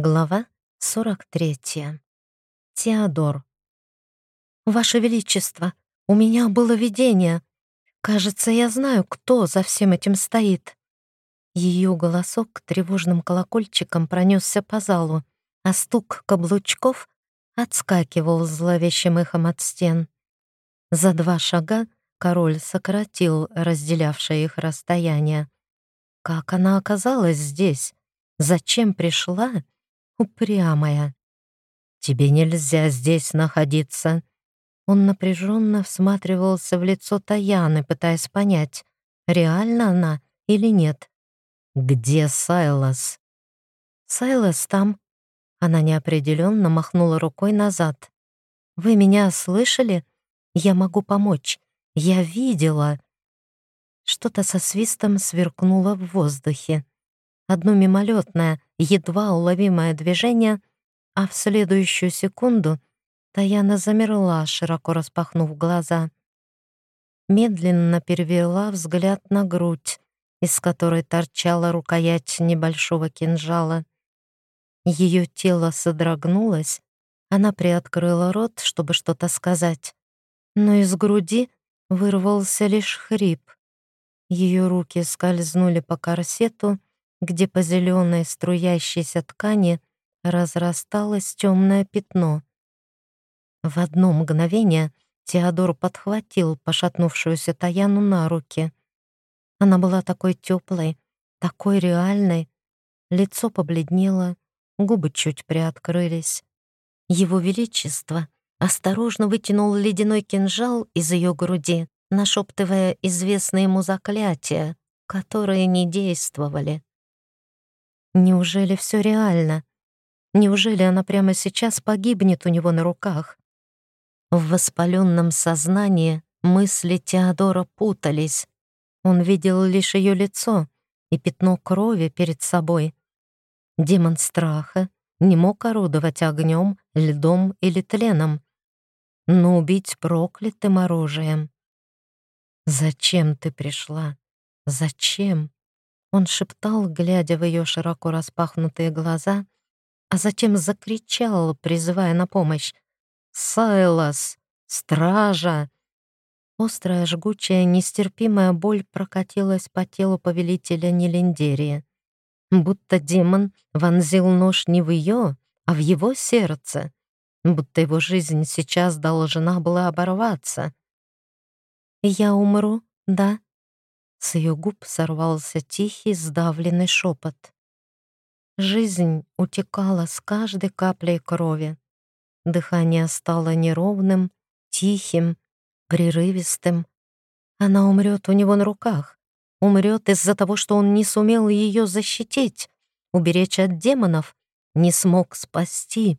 Глава 43. Теодор. «Ваше Величество, у меня было видение. Кажется, я знаю, кто за всем этим стоит». Ее голосок тревожным колокольчиком пронесся по залу, а стук каблучков отскакивал зловещим эхом от стен. За два шага король сократил разделявшее их расстояние. Как она оказалась здесь? Зачем пришла? Упрямая. Тебе нельзя здесь находиться. Он напряженно всматривался в лицо Таяны, пытаясь понять, реально она или нет. Где Сайлас? Сайлас там. Она неопределенно махнула рукой назад. Вы меня слышали? Я могу помочь. Я видела. Что-то со свистом сверкнуло в воздухе. Одно мимолетное, едва уловимое движение, а в следующую секунду Таяна замерла, широко распахнув глаза. Медленно перевела взгляд на грудь, из которой торчала рукоять небольшого кинжала. Ее тело содрогнулось, она приоткрыла рот, чтобы что-то сказать, но из груди вырвался лишь хрип. Ее руки скользнули по корсету, где по зеленой струящейся ткани разрасталось темное пятно. В одно мгновение Теодор подхватил пошатнувшуюся Таяну на руки. Она была такой теплой, такой реальной. Лицо побледнело, губы чуть приоткрылись. Его Величество осторожно вытянул ледяной кинжал из ее груди, нашептывая известные ему заклятия, которые не действовали. Неужели все реально? Неужели она прямо сейчас погибнет у него на руках? В воспаленном сознании мысли Теодора путались. Он видел лишь ее лицо и пятно крови перед собой. Демон страха не мог орудовать огнем, льдом или тленом, но убить проклятым оружием. «Зачем ты пришла? Зачем?» Он шептал, глядя в ее широко распахнутые глаза, а затем закричал, призывая на помощь. «Сайлас! Стража!» Острая, жгучая, нестерпимая боль прокатилась по телу повелителя Нелендерии. Будто демон вонзил нож не в ее, а в его сердце. Будто его жизнь сейчас должна была оборваться. «Я умру, да?» С ее губ сорвался тихий, сдавленный шепот. Жизнь утекала с каждой каплей крови. Дыхание стало неровным, тихим, прерывистым. Она умрет у него на руках. Умрет из-за того, что он не сумел ее защитить, уберечь от демонов, не смог спасти.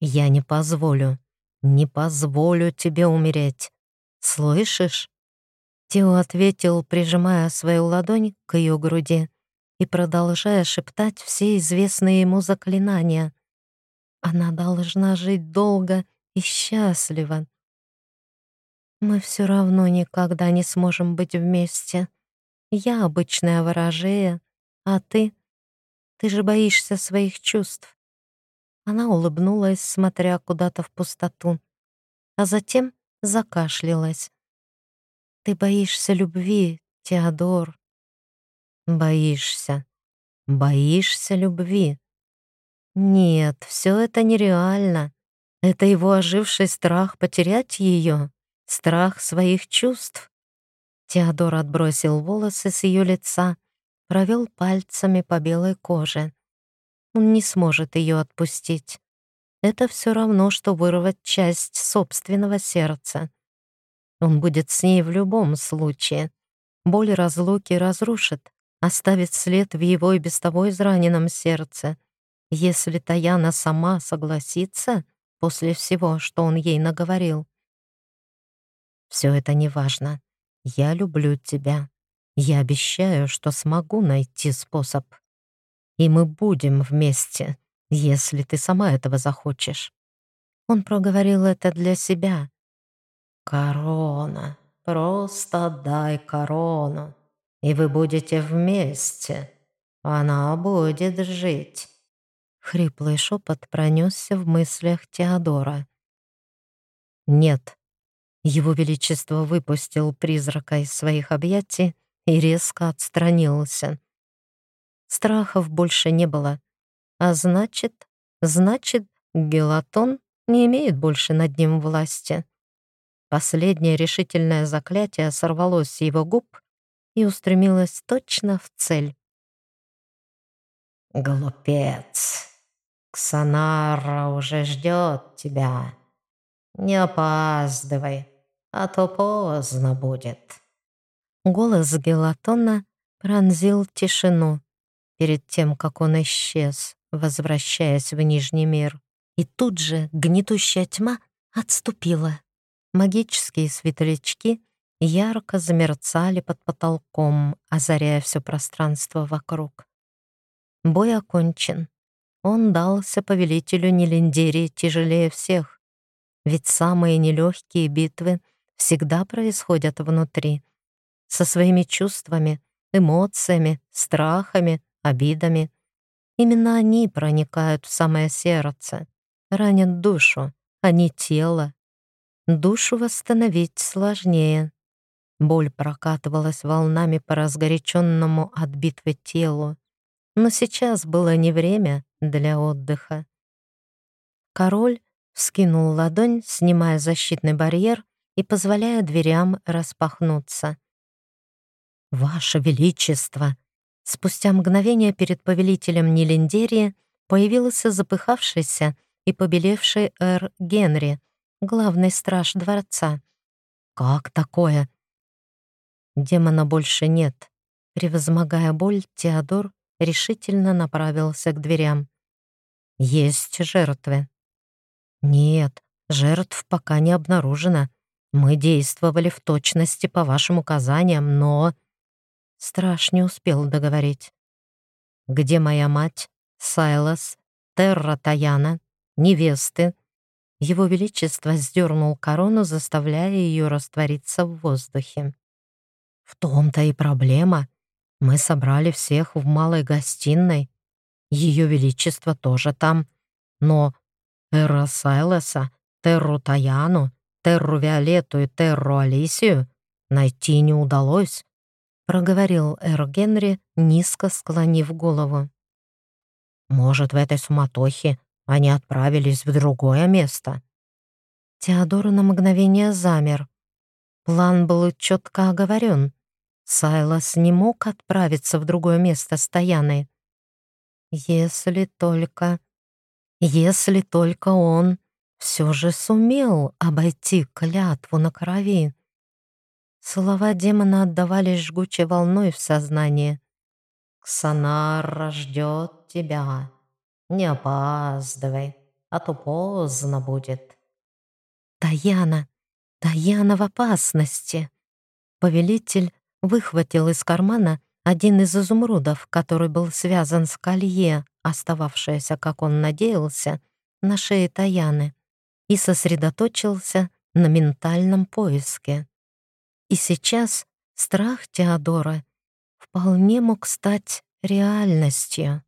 «Я не позволю, не позволю тебе умереть. Слышишь?» Тео ответил, прижимая свою ладонь к ее груди и продолжая шептать все известные ему заклинания. Она должна жить долго и счастливо. Мы все равно никогда не сможем быть вместе. Я обычная ворожея, а ты... Ты же боишься своих чувств. Она улыбнулась, смотря куда-то в пустоту, а затем закашлялась. Ты боишься любви, Теодор. Боишься. Боишься любви. Нет, все это нереально. Это его оживший страх потерять ее, страх своих чувств. Теодор отбросил волосы с ее лица, провел пальцами по белой коже. Он не сможет ее отпустить. Это все равно, что вырвать часть собственного сердца. Он будет с ней в любом случае. Боль разлуки разрушит, оставит след в его и без того израненном сердце. Если Таяна сама согласится после всего, что он ей наговорил. Все это не важно. Я люблю тебя. Я обещаю, что смогу найти способ. И мы будем вместе, если ты сама этого захочешь. Он проговорил это для себя, Корона. Просто дай корону, и вы будете вместе. Она будет жить. Хриплый шепот пронесся в мыслях Теодора. «Нет». Его Величество выпустил призрака из своих объятий и резко отстранился. Страхов больше не было. А значит, значит, Гелатон не имеет больше над ним власти. Последнее решительное заклятие сорвалось с его губ и устремилось точно в цель. «Глупец! Ксанара уже ждет тебя. Не опаздывай, а то поздно будет». Голос Гелатона пронзил тишину перед тем, как он исчез, возвращаясь в Нижний мир. И тут же гнетущая тьма отступила. Магические светлячки ярко замерцали под потолком, озаряя все пространство вокруг. Бой окончен. Он дался повелителю Нелендерии тяжелее всех, ведь самые нелегкие битвы всегда происходят внутри, со своими чувствами, эмоциями, страхами, обидами. Именно они проникают в самое сердце, ранят душу, а не тело. Душу восстановить сложнее. Боль прокатывалась волнами по разгоряченному от битвы телу, но сейчас было не время для отдыха. Король вскинул ладонь, снимая защитный барьер и позволяя дверям распахнуться. «Ваше Величество!» Спустя мгновение перед повелителем Нелендерии появился запыхавшийся и побелевший эр Генри, главный страж дворца. «Как такое?» Демона больше нет. Превозмогая боль, Теодор решительно направился к дверям. «Есть жертвы». «Нет, жертв пока не обнаружено. Мы действовали в точности по вашим указаниям, но...» Страш не успел договорить. «Где моя мать, Сайлас, Терра Таяна, невесты?» Его Величество сдернул корону, заставляя ее раствориться в воздухе. «В том-то и проблема. Мы собрали всех в малой гостиной. Ее Величество тоже там. Но Эра Сайлеса, Терру Таяну, Терру Виолетту и Терру Алисию найти не удалось», проговорил Эр Генри, низко склонив голову. «Может, в этой суматохе они отправились в другое место?» Теодор на мгновение замер. План был четко оговорен. Сайлас не мог отправиться в другое место с Таяной. Если только... Если только он все же сумел обойти клятву на крови. Слова демона отдавались жгучей волной в сознании. «Ксанара ждет тебя. Не опаздывай, а то поздно будет». «Таяна! Таяна в опасности!» Повелитель выхватил из кармана один из изумрудов, который был связан с колье, остававшееся, как он надеялся, на шее Таяны, и сосредоточился на ментальном поиске. И сейчас страх Теодора вполне мог стать реальностью.